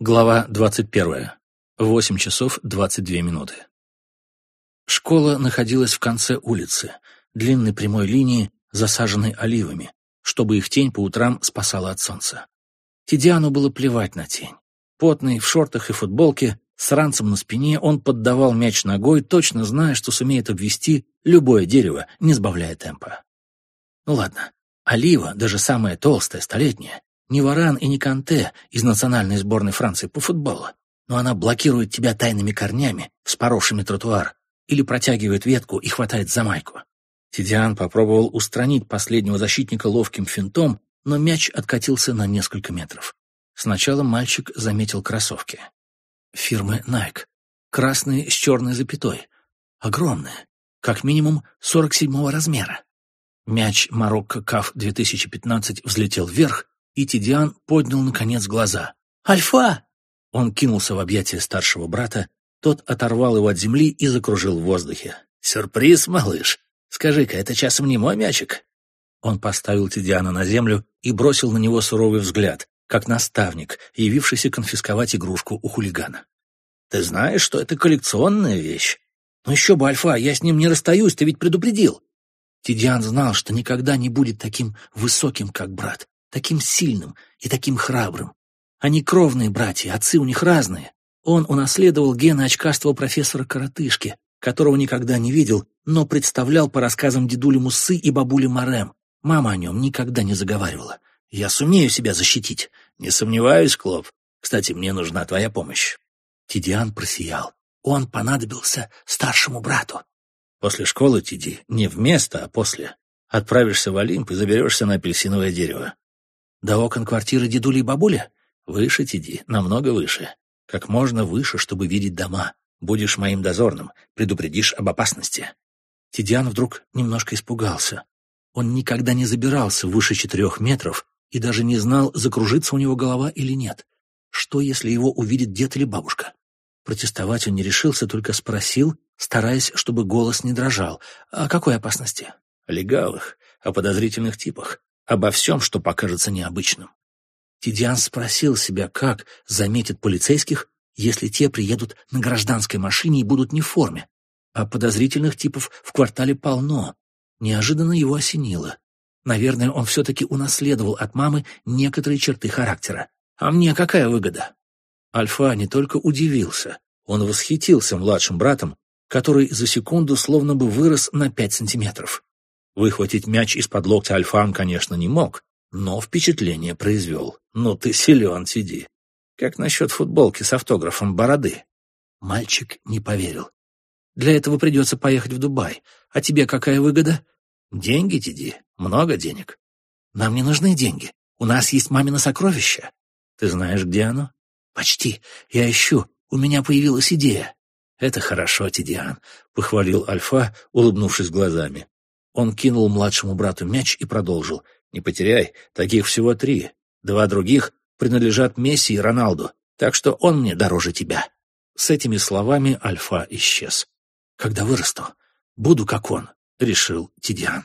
Глава 21. 8 часов 22 минуты. Школа находилась в конце улицы, длинной прямой линии, засаженной оливами, чтобы их тень по утрам спасала от солнца. Тидиану было плевать на тень. Потный, в шортах и футболке, с ранцем на спине, он поддавал мяч ногой, точно зная, что сумеет обвести любое дерево, не сбавляя темпа. Ну ладно, олива, даже самая толстая, столетняя, не Варан и не Канте из национальной сборной Франции по футболу, но она блокирует тебя тайными корнями, вспоровшими тротуар, или протягивает ветку и хватает за майку. Тидиан попробовал устранить последнего защитника ловким финтом, но мяч откатился на несколько метров. Сначала мальчик заметил кроссовки. Фирмы Nike. Красные с черной запятой. Огромные. Как минимум 47-го размера. Мяч Марокко Каф 2015 взлетел вверх, и Тидиан поднял, наконец, глаза. «Альфа!» Он кинулся в объятия старшего брата, тот оторвал его от земли и закружил в воздухе. «Сюрприз, малыш! Скажи-ка, это часом не мой мячик?» Он поставил Тидиана на землю и бросил на него суровый взгляд, как наставник, явившийся конфисковать игрушку у хулигана. «Ты знаешь, что это коллекционная вещь?» «Ну еще бы, Альфа, я с ним не расстаюсь, ты ведь предупредил!» Тидиан знал, что никогда не будет таким высоким, как брат, таким сильным и таким храбрым. Они кровные братья, отцы у них разные. Он унаследовал гены очкастого профессора Коротышки, которого никогда не видел, но представлял по рассказам дедули Мусы и бабули Марем. Мама о нем никогда не заговаривала. «Я сумею себя защитить». «Не сомневаюсь, Клоп. Кстати, мне нужна твоя помощь». Тидиан просиял. Он понадобился старшему брату. «После школы, Тиди, не вместо, а после. Отправишься в Олимп и заберешься на апельсиновое дерево. До окон квартиры дедули и бабуля? Выше, Тиди, намного выше. Как можно выше, чтобы видеть дома. Будешь моим дозорным, предупредишь об опасности. Тидиан вдруг немножко испугался. Он никогда не забирался выше четырех метров и даже не знал, закружится у него голова или нет. Что, если его увидит дед или бабушка? Протестовать он не решился, только спросил, стараясь, чтобы голос не дрожал. О какой опасности? О легавых, о подозрительных типах обо всем, что покажется необычным. Тидиан спросил себя, как заметит полицейских, если те приедут на гражданской машине и будут не в форме. А подозрительных типов в квартале полно. Неожиданно его осенило. Наверное, он все-таки унаследовал от мамы некоторые черты характера. А мне какая выгода? Альфа не только удивился, он восхитился младшим братом, который за секунду словно бы вырос на пять сантиметров. Выхватить мяч из-под локтя Альфан, конечно, не мог, но впечатление произвел. «Ну ты силен, сиди. Как насчет футболки с автографом бороды?» Мальчик не поверил. «Для этого придется поехать в Дубай. А тебе какая выгода?» «Деньги, Диди. Много денег». «Нам не нужны деньги. У нас есть мамино сокровище». «Ты знаешь, где оно?» «Почти. Я ищу. У меня появилась идея». «Это хорошо, Тидиан», — похвалил Альфа, улыбнувшись глазами. Он кинул младшему брату мяч и продолжил. «Не потеряй, таких всего три. Два других принадлежат Месси и Роналду, так что он мне дороже тебя». С этими словами Альфа исчез. «Когда вырасту, буду как он», — решил Тидиан.